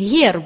Герб.